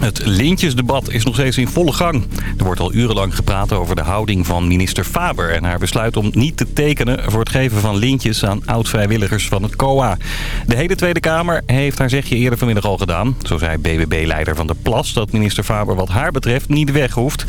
Het lintjesdebat is nog steeds in volle gang. Er wordt al urenlang gepraat over de houding van minister Faber... en haar besluit om niet te tekenen voor het geven van lintjes aan oud-vrijwilligers van het COA. De hele Tweede Kamer heeft haar zegje eerder vanmiddag al gedaan. Zo zei BBB-leider Van der Plas dat minister Faber wat haar betreft niet weg hoeft.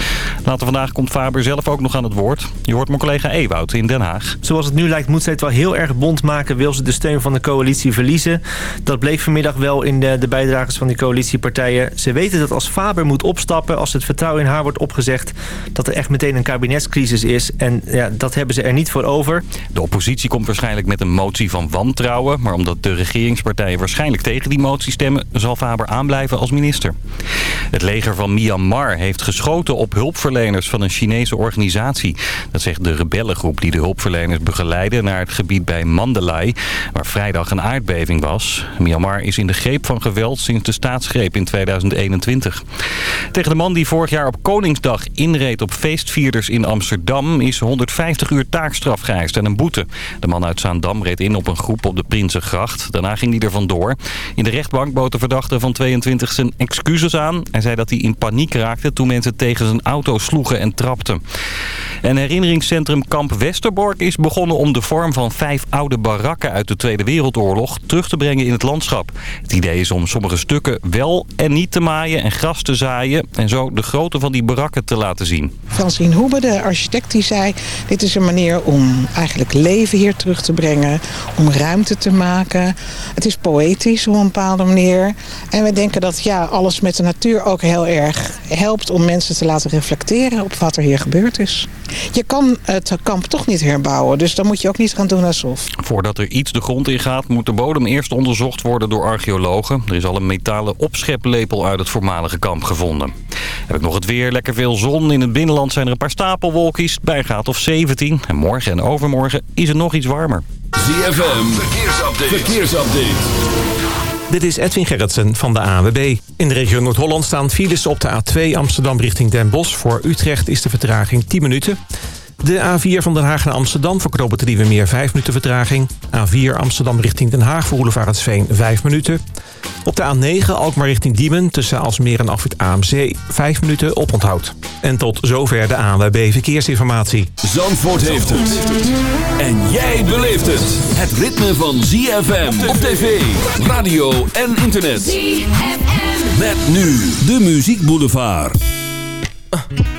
Later vandaag komt Faber zelf ook nog aan het woord. Je hoort mijn collega Ewout in Den Haag. Zoals het nu lijkt moet ze het wel heel erg bond maken... wil ze de steun van de coalitie verliezen. Dat bleek vanmiddag wel in de, de bijdragers van die coalitiepartijen. Ze weten dat als Faber moet opstappen, als het vertrouwen in haar wordt opgezegd... dat er echt meteen een kabinetscrisis is. En ja, dat hebben ze er niet voor over. De oppositie komt waarschijnlijk met een motie van wantrouwen... maar omdat de regeringspartijen waarschijnlijk tegen die motie stemmen... zal Faber aanblijven als minister. Het leger van Myanmar heeft geschoten op hulpverleners van een Chinese organisatie. Dat zegt de rebellengroep die de hulpverleners begeleiden... naar het gebied bij Mandalay, waar vrijdag een aardbeving was. Myanmar is in de greep van geweld sinds de staatsgreep in 2021. Tegen de man die vorig jaar op Koningsdag inreed op feestvierders in Amsterdam... is 150 uur taakstraf geëist en een boete. De man uit Zaandam reed in op een groep op de Prinsengracht. Daarna ging hij er vandoor. In de rechtbank bood de verdachte van 22 zijn excuses aan. Hij zei dat hij in paniek raakte toen mensen tegen zijn auto sloegen en trapten. En herinneringscentrum Kamp Westerbork is begonnen om de vorm van vijf oude barakken uit de Tweede Wereldoorlog terug te brengen in het landschap. Het idee is om sommige stukken wel en niet te maaien en gras te zaaien en zo de grootte van die barakken te laten zien. Francine Hoebe, de architect, die zei... dit is een manier om eigenlijk leven hier terug te brengen, om ruimte te maken. Het is poëtisch op een bepaalde manier. En we denken dat ja, alles met de natuur ook heel erg helpt... om mensen te laten reflecteren op wat er hier gebeurd is. Je kan het kamp toch niet herbouwen, dus dan moet je ook niet gaan doen alsof. Voordat er iets de grond in gaat, moet de bodem eerst onderzocht worden door archeologen. Er is al een metalen opscheplepel uit het voormalige kamp gevonden. Heb ik nog het weer, lekker veel zon. In het binnenland zijn er een paar stapelwolkjes bij gaat of 17. En morgen en overmorgen is het nog iets warmer. ZFM, verkeersupdate. verkeersupdate. Dit is Edwin Gerritsen van de AWB. In de regio Noord-Holland staan files op de A2 Amsterdam richting Den Bosch. Voor Utrecht is de vertraging 10 minuten. De A4 van Den Haag naar Amsterdam voor de meer 5 minuten vertraging. A4 Amsterdam richting Den Haag voor Roelevaretsveen 5 minuten. Op de A9 Alkmaar richting Diemen tussen Alsmeer en Afwit AMC 5 minuten oponthoud. En tot zover de ANWB Verkeersinformatie. Zandvoort heeft het. En jij beleeft het. Het ritme van ZFM op tv, radio en internet. ZFM. Met nu de Muziek Boulevard. Baby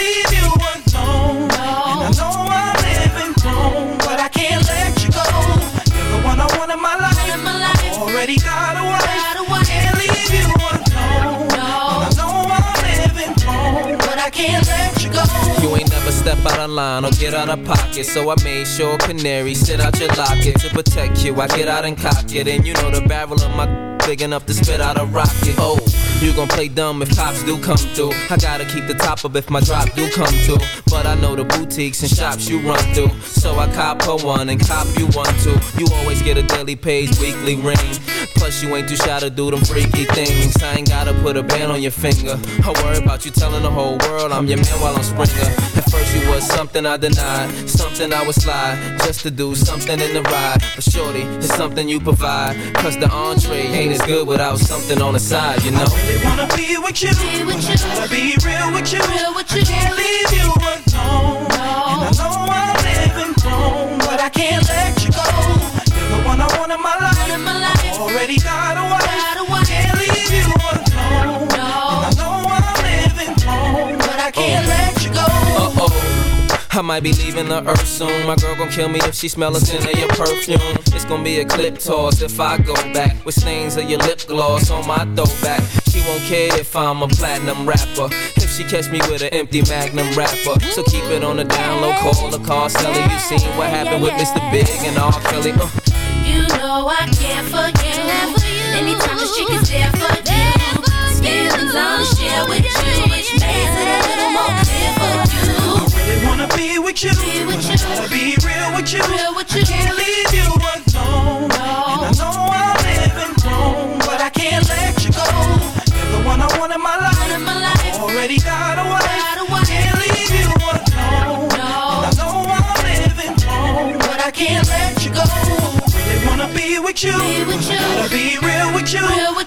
Step out of line or get out of pocket. So I made sure canary sit out your locket to protect you. I get out and cock it, and you know the barrel of my big enough to spit out a rocket. Oh, you gon' play dumb if cops do come through. I gotta keep the top up if my drop do come through. But I know the boutiques and shops you run through. So I cop her one and cop you one too. You always get a daily page, weekly ring. Plus you ain't too shy to do them freaky things. I ain't gotta put a band on your finger. I worry about you telling the whole world I'm your man while I'm Springer. At first you was something I denied, something I would slide just to do something in the ride. But shorty, it's something you provide. Cause the entree ain't as good without something on the side, you know. I really wanna be with you. Be with you. Wanna be real with you. Real with you. I can't leave you alone. No. And I know I'm living wrong, but I can't let you go. You're the one I want in my life. In my life. Already got a wife. Got a wife. Can't leave you alone. No. And I know I'm living wrong, but I can't let you go. Uh oh I might be leaving the earth soon. My girl gon' kill me if she smell a scent of your perfume. It's gon' be a clip toss if I go back with stains of your lip gloss on my throwback. She won't care if I'm a platinum rapper. If she catch me with an empty magnum wrapper. So keep it on the down low, call the car seller. You seen what happened with Mr. Big and R. Kelly. Uh. You know I care for you. Anytime chick is there for you. Feelings I'll share with you, which makes it a little more clear for you. I really wanna be with you, be with but I gotta be real with you. Real with you. I can't leave you alone, with you. Be with you. gotta be real with you. Real with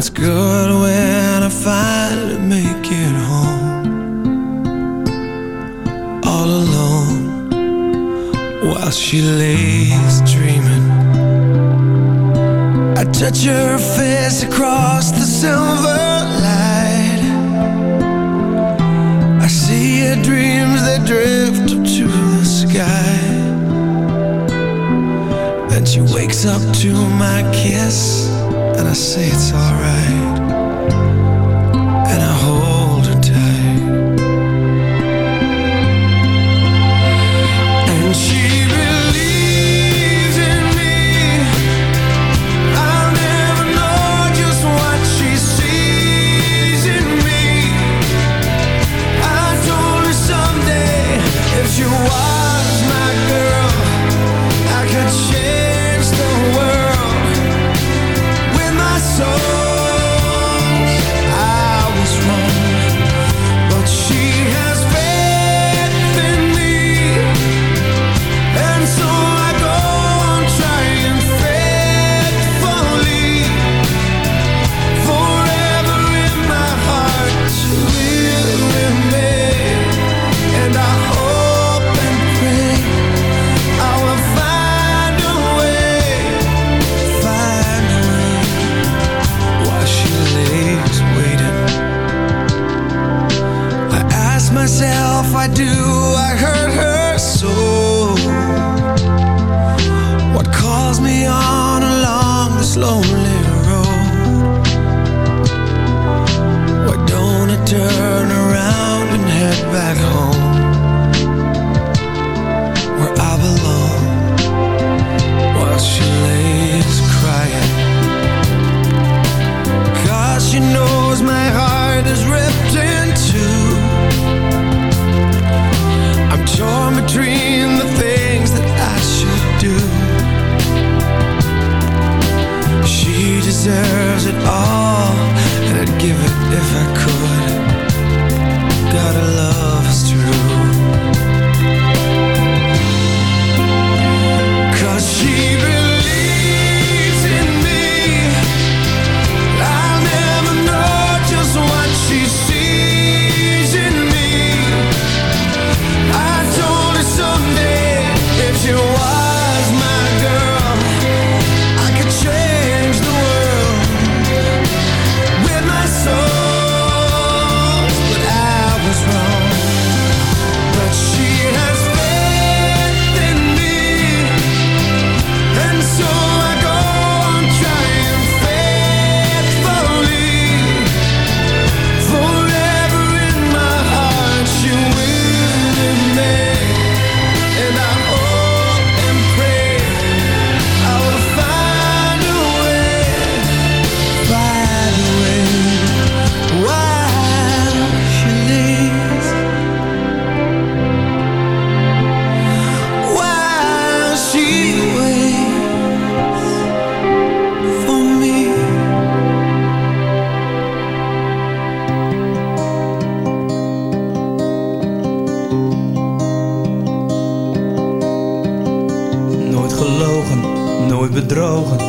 it's good when I finally make it home. All alone while she lays dreaming. I touch her face across the silver light. I see her dreams, that drift up to the sky. Then she wakes up to my kiss, and I say it's alright. Myself, I do, I hurt her so What calls me on along this lonely road? Why don't I turn around and head back home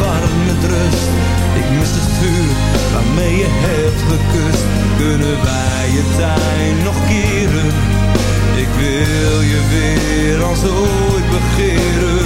warm met rust. Ik mis het vuur waarmee je hebt gekust. Kunnen wij je tuin nog keren? Ik wil je weer als ooit begeren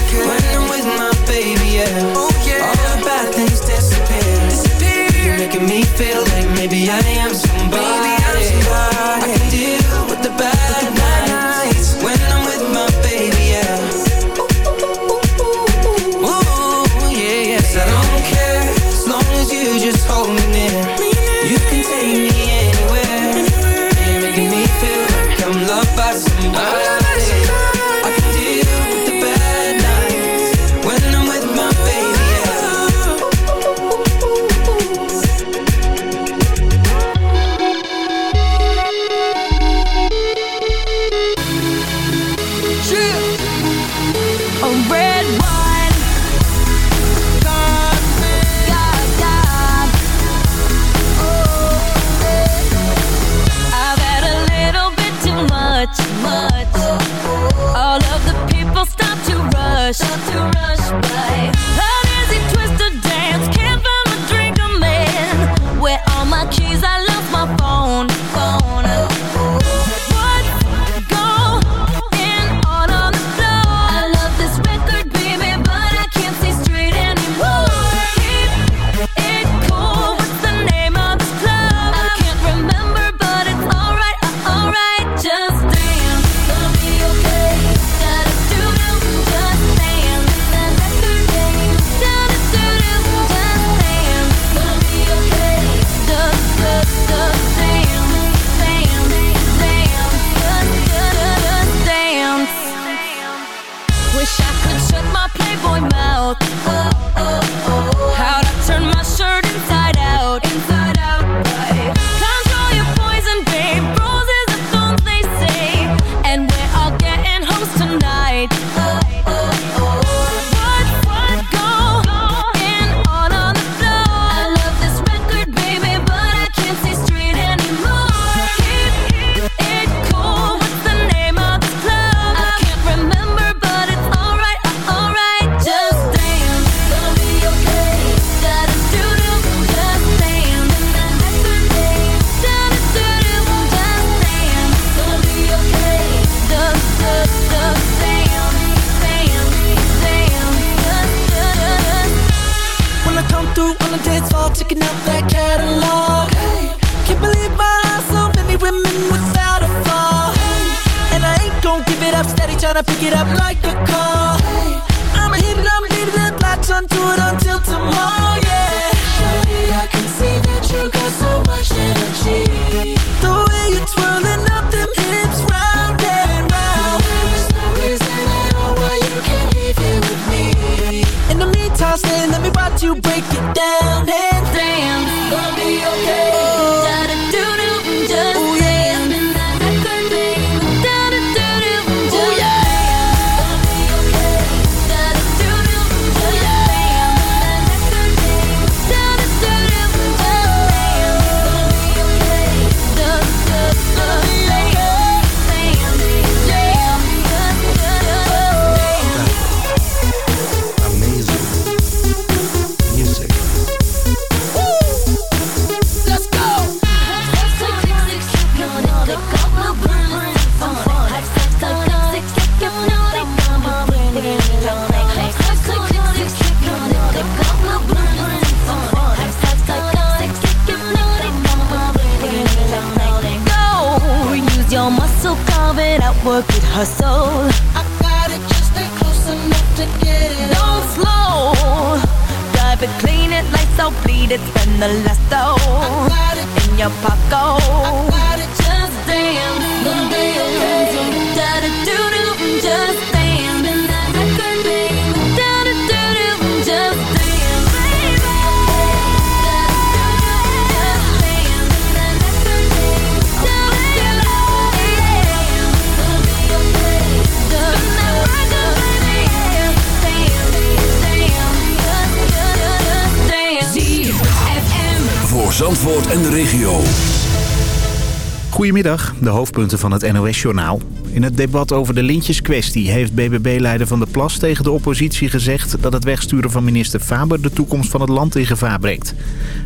de hoofdpunten van het NOS-journaal. In het debat over de lintjeskwestie heeft BBB-leider Van der Plas tegen de oppositie gezegd... dat het wegsturen van minister Faber de toekomst van het land in gevaar brengt.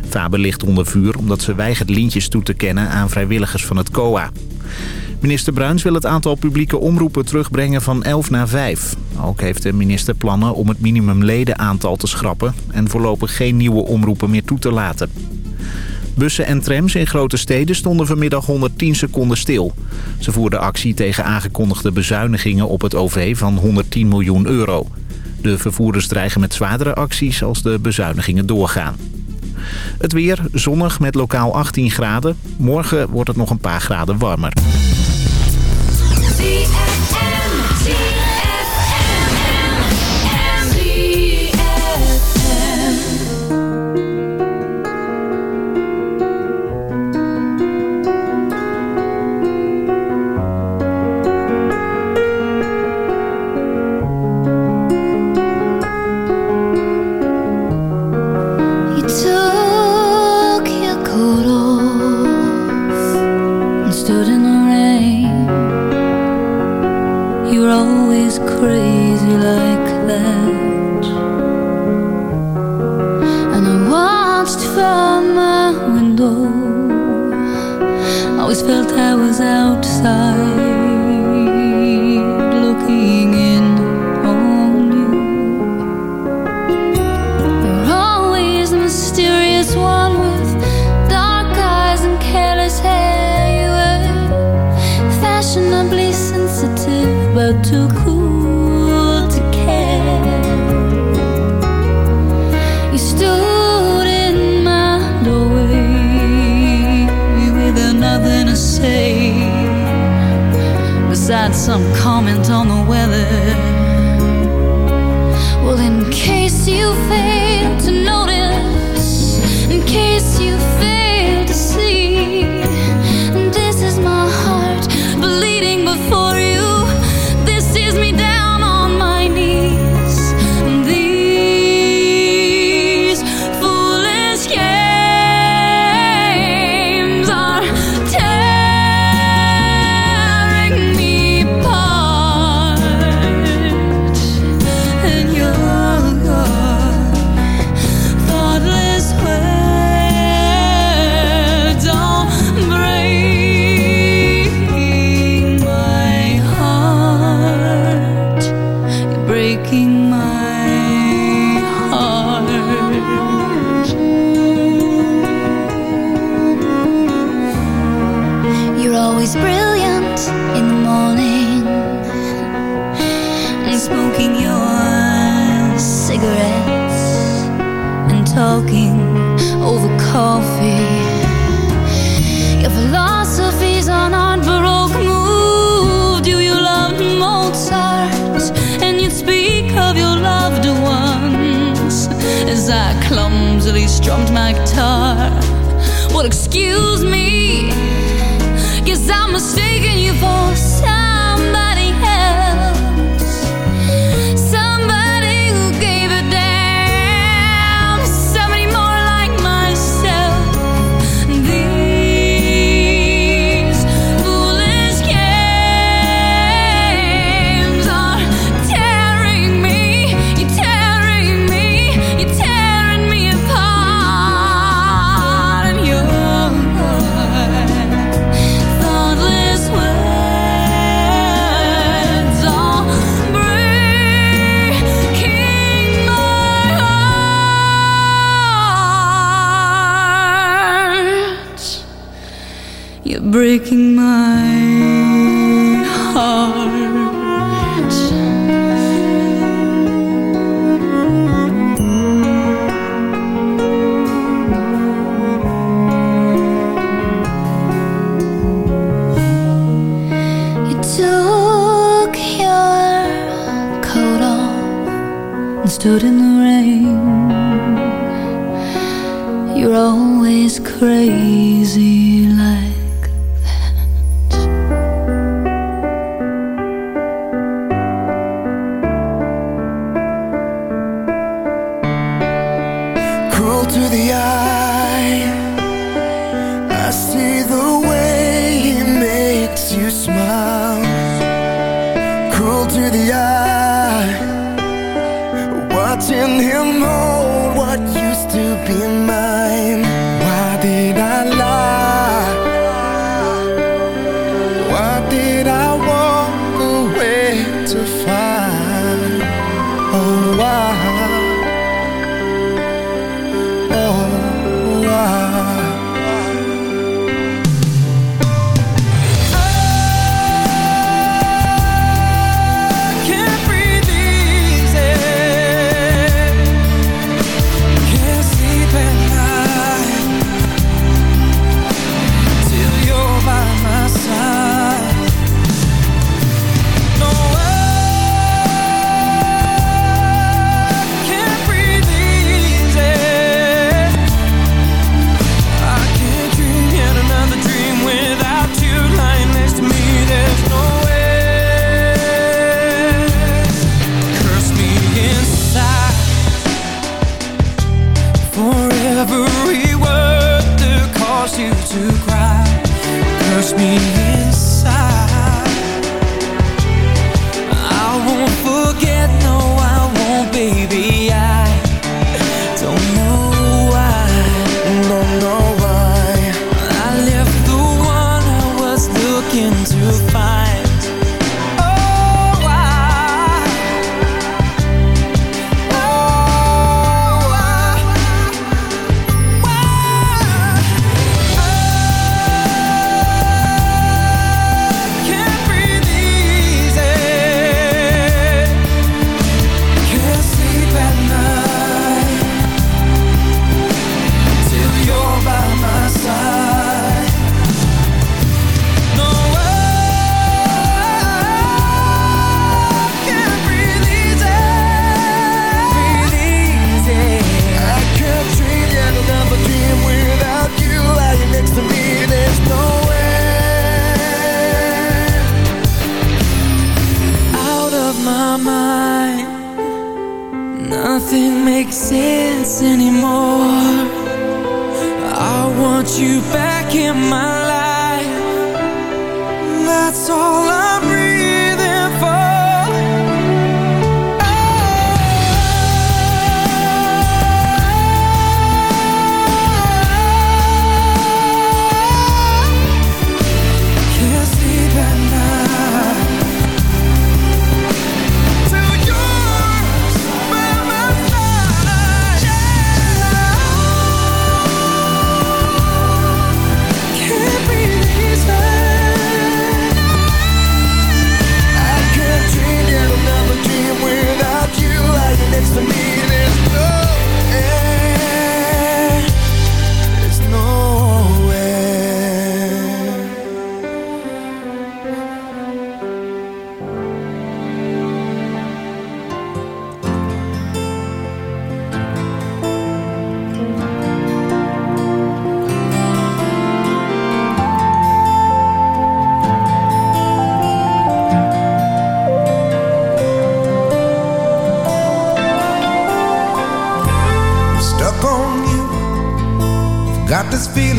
Faber ligt onder vuur omdat ze weigert lintjes toe te kennen aan vrijwilligers van het COA. Minister Bruins wil het aantal publieke omroepen terugbrengen van 11 naar 5. Ook heeft de minister plannen om het minimumledenaantal te schrappen... en voorlopig geen nieuwe omroepen meer toe te laten. Bussen en trams in grote steden stonden vanmiddag 110 seconden stil. Ze voerden actie tegen aangekondigde bezuinigingen op het OV van 110 miljoen euro. De vervoerders dreigen met zwaardere acties als de bezuinigingen doorgaan. Het weer zonnig met lokaal 18 graden. Morgen wordt het nog een paar graden warmer.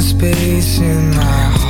space in my heart.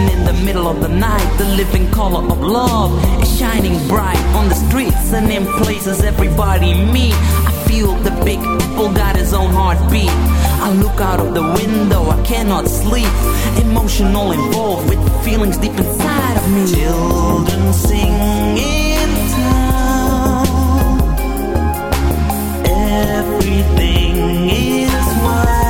In in the middle of the night. The living color of love is shining bright on the streets and in places everybody meet. I feel the big apple got his own heartbeat. I look out of the window, I cannot sleep. Emotional involved with feelings deep inside of me. Children sing in town. Everything is white